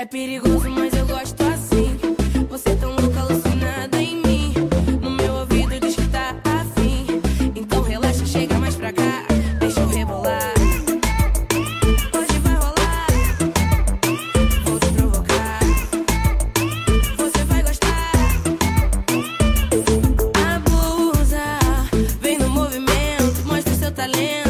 É perigoso, mas eu gosto assim. Você tão louca, alucinada em mim. No meu ouvido diz que tá afim. Então relaxa, chega mais pra cá. Deixa eu rebolar. Hoje vai rolar. Vou te provocar. Você vai gostar. Abusa. Vem no movimento, mostra seu talento.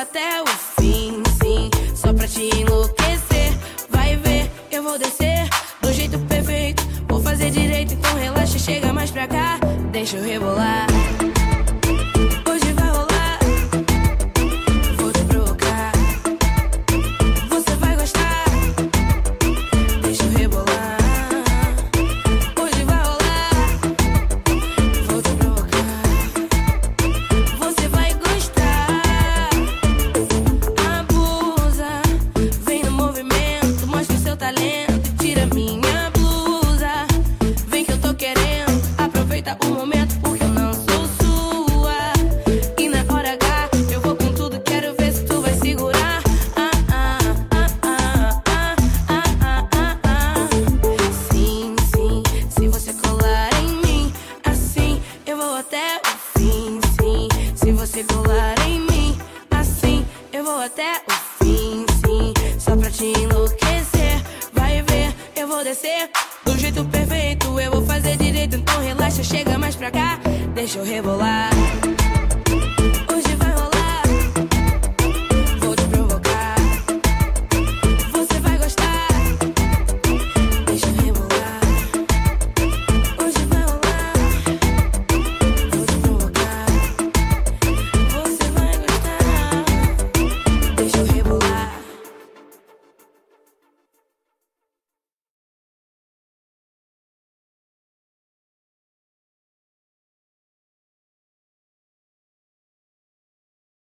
Até o fim. Sim, só pra te enlouquecer. Vai ver, eu vou descer do jeito perfeito. Vou fazer direito, então relaxa, chega mais pra cá. Deixa eu rebolar. talento, tira minha blusa. Vem que eu tô querendo, aproveita o momento porque eu não sou sua. E na hora H eu vou com tudo, quero ver se tu vai segurar. Ah, ah, ah, ah, ah, ah, ah, ah. ah, ah. Sim, sim, se você colar em mim, assim eu vou até o fim. Sim, se você colar em mim, assim eu vou até o fim. Descer do jeito perfeito. Eu vou fazer direito, então relaxa, chega mais pra cá. Deixa eu rebolar.